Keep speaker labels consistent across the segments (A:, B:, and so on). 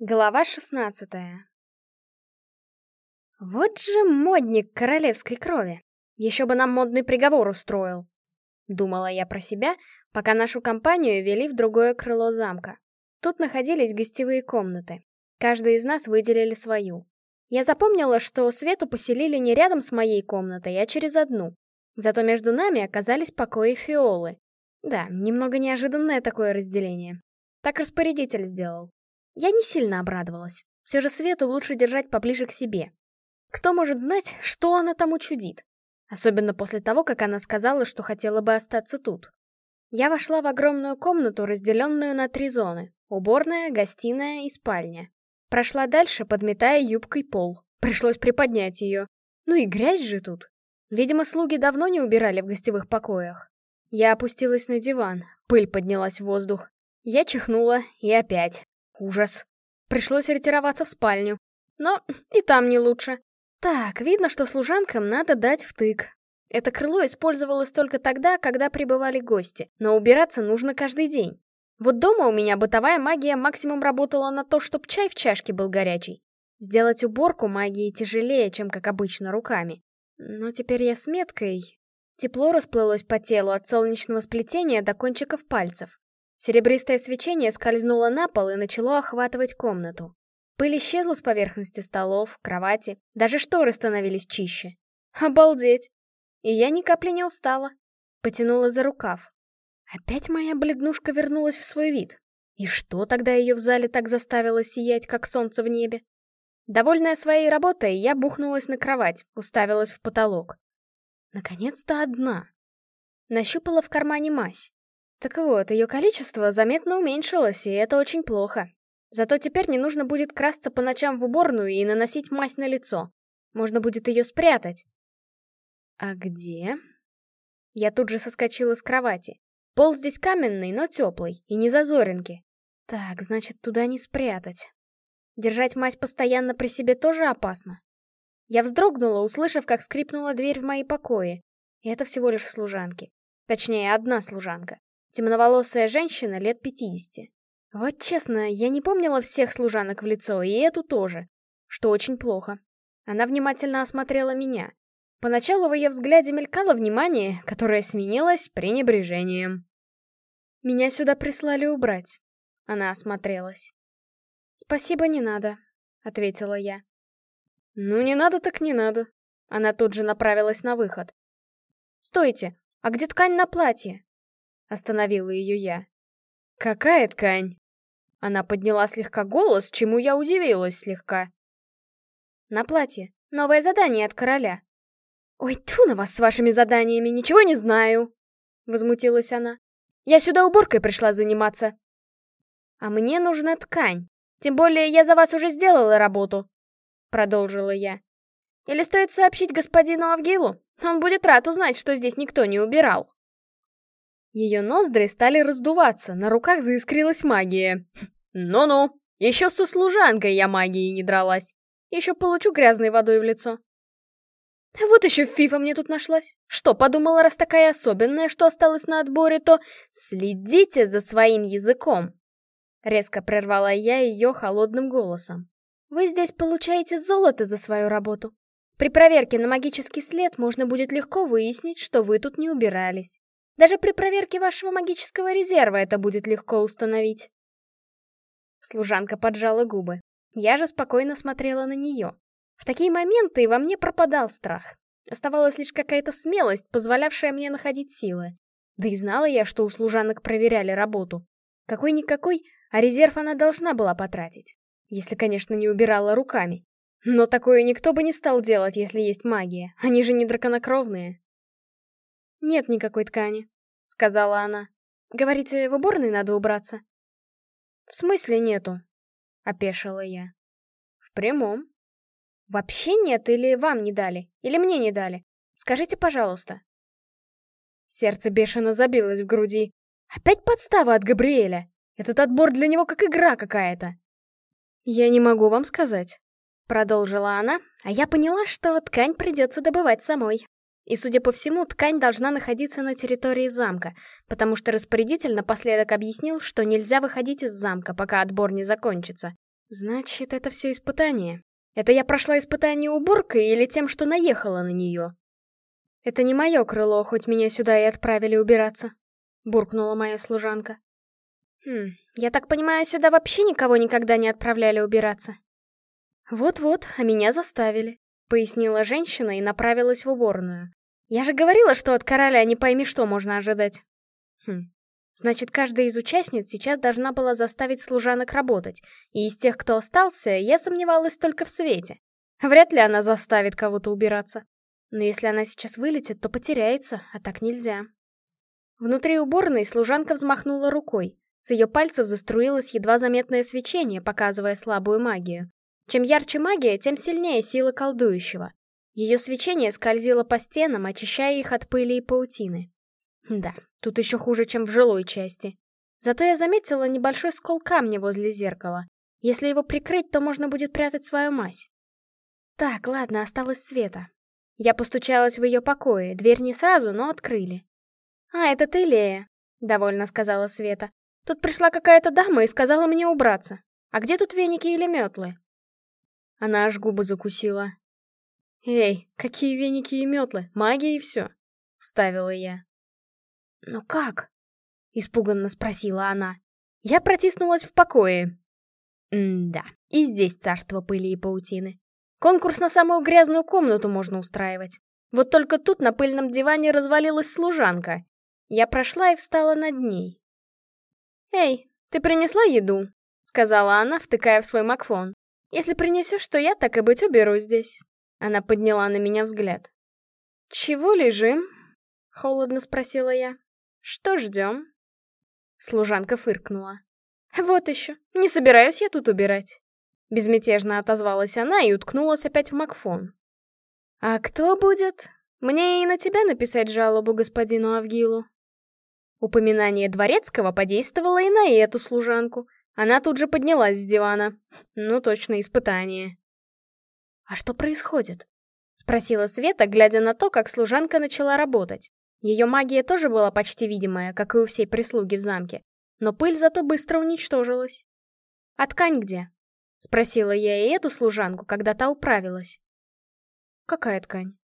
A: Глава шестнадцатая Вот же модник королевской крови. Еще бы нам модный приговор устроил. Думала я про себя, пока нашу компанию вели в другое крыло замка. Тут находились гостевые комнаты. Каждый из нас выделили свою. Я запомнила, что Свету поселили не рядом с моей комнатой, а через одну. Зато между нами оказались покои Фиолы. Да, немного неожиданное такое разделение. Так распорядитель сделал. Я не сильно обрадовалась. Все же Свету лучше держать поближе к себе. Кто может знать, что она там учудит? Особенно после того, как она сказала, что хотела бы остаться тут. Я вошла в огромную комнату, разделенную на три зоны. Уборная, гостиная и спальня. Прошла дальше, подметая юбкой пол. Пришлось приподнять ее. Ну и грязь же тут. Видимо, слуги давно не убирали в гостевых покоях. Я опустилась на диван, пыль поднялась в воздух. Я чихнула, и опять. Ужас. Пришлось ретироваться в спальню. Но и там не лучше. Так, видно, что служанкам надо дать втык. Это крыло использовалось только тогда, когда прибывали гости, но убираться нужно каждый день. Вот дома у меня бытовая магия максимум работала на то, чтобы чай в чашке был горячий. Сделать уборку магии тяжелее, чем как обычно руками. Но теперь я с меткой. Тепло расплылось по телу от солнечного сплетения до кончиков пальцев. Серебристое свечение скользнуло на пол и начало охватывать комнату. Пыль исчезла с поверхности столов, кровати, даже шторы становились чище. Обалдеть! И я ни капли не устала. Потянула за рукав. Опять моя бледнушка вернулась в свой вид. И что тогда ее в зале так заставило сиять, как солнце в небе? Довольная своей работой, я бухнулась на кровать, уставилась в потолок. Наконец-то одна. Нащупала в кармане мазь. Так вот, ее количество заметно уменьшилось, и это очень плохо. Зато теперь не нужно будет красться по ночам в уборную и наносить мазь на лицо. Можно будет ее спрятать. А где? Я тут же соскочила с кровати. Пол здесь каменный, но теплый, и не зазоринки. Так, значит, туда не спрятать. Держать мазь постоянно при себе тоже опасно. Я вздрогнула, услышав, как скрипнула дверь в мои покои. И это всего лишь служанки. Точнее, одна служанка. Темноволосая женщина лет 50. Вот честно, я не помнила всех служанок в лицо, и эту тоже. Что очень плохо. Она внимательно осмотрела меня. Поначалу в ее взгляде мелькало внимание, которое сменилось пренебрежением. «Меня сюда прислали убрать». Она осмотрелась. «Спасибо, не надо», — ответила я. «Ну, не надо так не надо». Она тут же направилась на выход. «Стойте, а где ткань на платье?» Остановила ее я. «Какая ткань?» Она подняла слегка голос, чему я удивилась слегка. «На платье. Новое задание от короля». «Ой, тьфу на вас с вашими заданиями, ничего не знаю!» Возмутилась она. «Я сюда уборкой пришла заниматься». «А мне нужна ткань. Тем более я за вас уже сделала работу», — продолжила я. «Или стоит сообщить господину Авгилу? Он будет рад узнать, что здесь никто не убирал». Ее ноздри стали раздуваться, на руках заискрилась магия. Ну-ну, еще со служанкой я магией не дралась. Еще получу грязной водой в лицо. Вот еще фифа мне тут нашлась. Что, подумала, раз такая особенная, что осталась на отборе, то следите за своим языком. Резко прервала я ее холодным голосом. Вы здесь получаете золото за свою работу. При проверке на магический след можно будет легко выяснить, что вы тут не убирались. Даже при проверке вашего магического резерва это будет легко установить. Служанка поджала губы. Я же спокойно смотрела на нее. В такие моменты во мне пропадал страх. Оставалась лишь какая-то смелость, позволявшая мне находить силы. Да и знала я, что у служанок проверяли работу. Какой-никакой, а резерв она должна была потратить. Если, конечно, не убирала руками. Но такое никто бы не стал делать, если есть магия. Они же не драконокровные. «Нет никакой ткани», — сказала она. «Говорите, в уборной надо убраться?» «В смысле нету?» — опешила я. «В прямом». «Вообще нет или вам не дали? Или мне не дали? Скажите, пожалуйста». Сердце бешено забилось в груди. Опять подстава от Габриэля. Этот отбор для него как игра какая-то. «Я не могу вам сказать», — продолжила она, а я поняла, что ткань придется добывать самой. И, судя по всему, ткань должна находиться на территории замка, потому что распорядитель напоследок объяснил, что нельзя выходить из замка, пока отбор не закончится. Значит, это все испытание. Это я прошла испытание уборкой или тем, что наехала на нее? Это не мое крыло, хоть меня сюда и отправили убираться, буркнула моя служанка. Хм, я так понимаю, сюда вообще никого никогда не отправляли убираться. Вот-вот, а меня заставили, пояснила женщина и направилась в уборную. Я же говорила, что от короля не пойми что можно ожидать. Хм, Значит, каждая из участниц сейчас должна была заставить служанок работать, и из тех, кто остался, я сомневалась только в Свете. Вряд ли она заставит кого-то убираться. Но если она сейчас вылетит, то потеряется, а так нельзя. Внутри уборной служанка взмахнула рукой. С ее пальцев заструилось едва заметное свечение, показывая слабую магию. Чем ярче магия, тем сильнее сила колдующего. Ее свечение скользило по стенам, очищая их от пыли и паутины. Да, тут еще хуже, чем в жилой части. Зато я заметила небольшой скол камня возле зеркала. Если его прикрыть, то можно будет прятать свою мазь. Так, ладно, осталось Света. Я постучалась в ее покое, дверь не сразу, но открыли. «А, это ты, Лея», — довольно сказала Света. «Тут пришла какая-то дама и сказала мне убраться. А где тут веники или метлы?» Она аж губы закусила. «Эй, какие веники и метлы? Магия и все», — вставила я. «Ну как?» — испуганно спросила она. Я протиснулась в покое. М-да, и здесь царство пыли и паутины. Конкурс на самую грязную комнату можно устраивать. Вот только тут на пыльном диване развалилась служанка. Я прошла и встала над ней. «Эй, ты принесла еду?» — сказала она, втыкая в свой макфон. «Если принесешь, то я, так и быть, уберу здесь». Она подняла на меня взгляд. «Чего лежим?» — холодно спросила я. Что ждем? Служанка фыркнула. Вот еще, не собираюсь я тут убирать. Безмятежно отозвалась она и уткнулась опять в Макфон. «А кто будет? Мне и на тебя написать жалобу господину Авгилу?» Упоминание Дворецкого подействовало и на эту служанку. Она тут же поднялась с дивана. Ну, точно, испытание. «А что происходит?» — спросила Света, глядя на то, как служанка начала работать. Ее магия тоже была почти видимая, как и у всей прислуги в замке, но пыль зато быстро уничтожилась. «А ткань где?» — спросила я и эту служанку, когда та управилась. «Какая ткань?»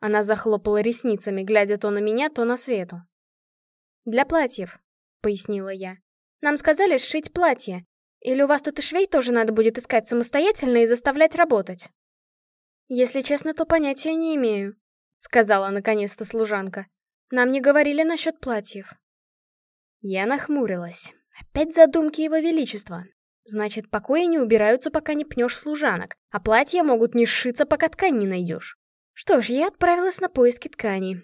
A: Она захлопала ресницами, глядя то на меня, то на Свету. «Для платьев», — пояснила я. «Нам сказали сшить платье. Или у вас тут и швей тоже надо будет искать самостоятельно и заставлять работать?» «Если честно, то понятия не имею», — сказала наконец-то служанка. «Нам не говорили насчет платьев». Я нахмурилась. Опять задумки его величества. Значит, покои не убираются, пока не пнешь служанок, а платья могут не сшиться, пока ткань не найдешь. Что ж, я отправилась на поиски ткани.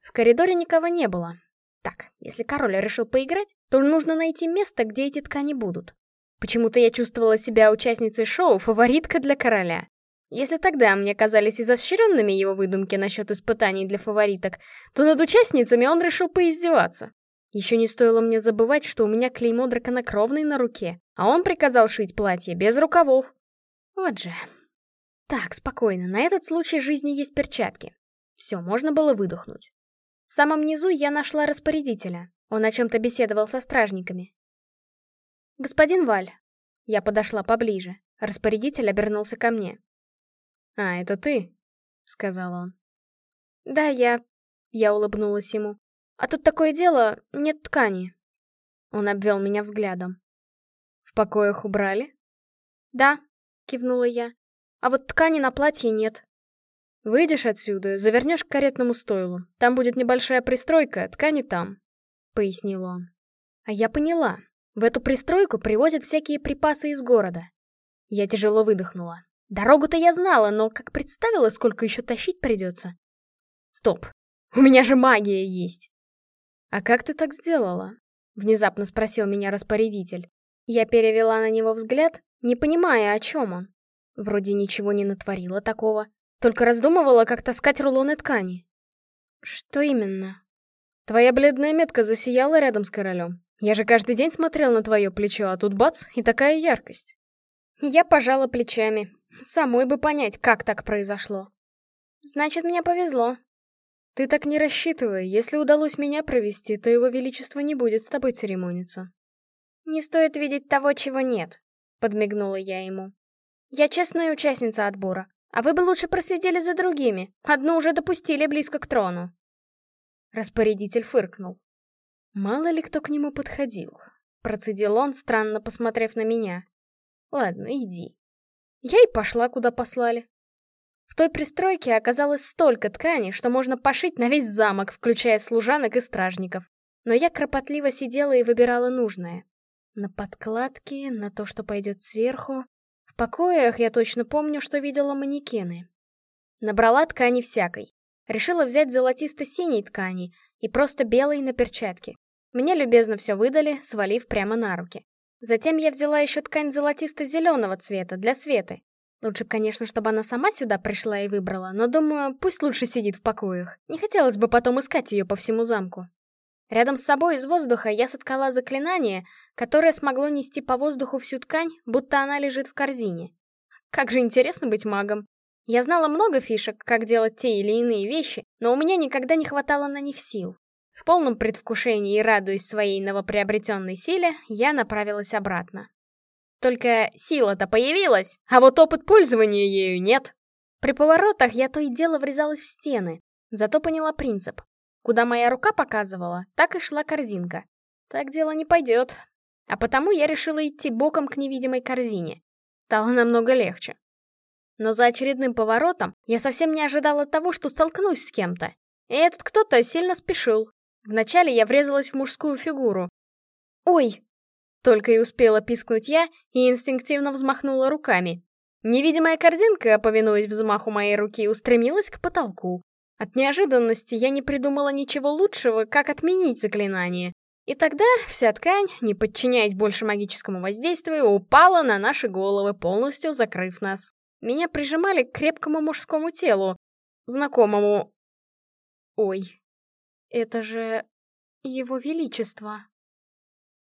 A: В коридоре никого не было. Так, если король решил поиграть, то нужно найти место, где эти ткани будут. Почему-то я чувствовала себя участницей шоу «Фаворитка для короля». Если тогда мне казались изощренными его выдумки насчет испытаний для фавориток, то над участницами он решил поиздеваться. Еще не стоило мне забывать, что у меня клеймо драконокровный на руке, а он приказал шить платье без рукавов. Вот же. Так, спокойно, на этот случай жизни есть перчатки. Все, можно было выдохнуть. В самом низу я нашла распорядителя. Он о чем-то беседовал со стражниками. «Господин Валь». Я подошла поближе. Распорядитель обернулся ко мне. «А, это ты?» — сказал он. «Да, я...» — я улыбнулась ему. «А тут такое дело, нет ткани». Он обвел меня взглядом. «В покоях убрали?» «Да», — кивнула я. «А вот ткани на платье нет». «Выйдешь отсюда, завернешь к каретному стойлу. Там будет небольшая пристройка, ткани там», — пояснил он. А я поняла. В эту пристройку привозят всякие припасы из города. Я тяжело выдохнула. Дорогу-то я знала, но как представила, сколько еще тащить придется. Стоп, у меня же магия есть. А как ты так сделала? Внезапно спросил меня распорядитель. Я перевела на него взгляд, не понимая, о чем он. Вроде ничего не натворила такого, только раздумывала, как таскать рулоны ткани. Что именно? Твоя бледная метка засияла рядом с королем. Я же каждый день смотрел на твое плечо, а тут бац, и такая яркость. Я пожала плечами, Самой бы понять, как так произошло. Значит, мне повезло. Ты так не рассчитывай. Если удалось меня провести, то его величество не будет с тобой церемониться. Не стоит видеть того, чего нет. — подмигнула я ему. «Я честная участница отбора, а вы бы лучше проследили за другими, одну уже допустили близко к трону». Распорядитель фыркнул. Мало ли кто к нему подходил. Процедил он, странно посмотрев на меня. Ладно, иди. Я и пошла, куда послали. В той пристройке оказалось столько ткани, что можно пошить на весь замок, включая служанок и стражников. Но я кропотливо сидела и выбирала нужное. На подкладке, на то, что пойдет сверху. В покоях я точно помню, что видела манекены. Набрала ткани всякой. Решила взять золотисто-синей ткани и просто белой на перчатке. Мне любезно все выдали, свалив прямо на руки. Затем я взяла еще ткань золотисто-зеленого цвета для Светы. Лучше, конечно, чтобы она сама сюда пришла и выбрала, но думаю, пусть лучше сидит в покоях. Не хотелось бы потом искать ее по всему замку. Рядом с собой из воздуха я соткала заклинание, которое смогло нести по воздуху всю ткань, будто она лежит в корзине. Как же интересно быть магом. Я знала много фишек, как делать те или иные вещи, но у меня никогда не хватало на них сил. В полном предвкушении и радуясь своей новоприобретенной силе, я направилась обратно. Только сила-то появилась, а вот опыт пользования ею нет. При поворотах я то и дело врезалась в стены, зато поняла принцип. Куда моя рука показывала, так и шла корзинка. Так дело не пойдет. А потому я решила идти боком к невидимой корзине. Стало намного легче. Но за очередным поворотом я совсем не ожидала того, что столкнусь с кем-то. И этот кто-то сильно спешил. Вначале я врезалась в мужскую фигуру. «Ой!» Только и успела пискнуть я и инстинктивно взмахнула руками. Невидимая корзинка, повинуясь взмаху моей руки, устремилась к потолку. От неожиданности я не придумала ничего лучшего, как отменить заклинание. И тогда вся ткань, не подчиняясь больше магическому воздействию, упала на наши головы, полностью закрыв нас. Меня прижимали к крепкому мужскому телу, знакомому... Ой, это же... его величество.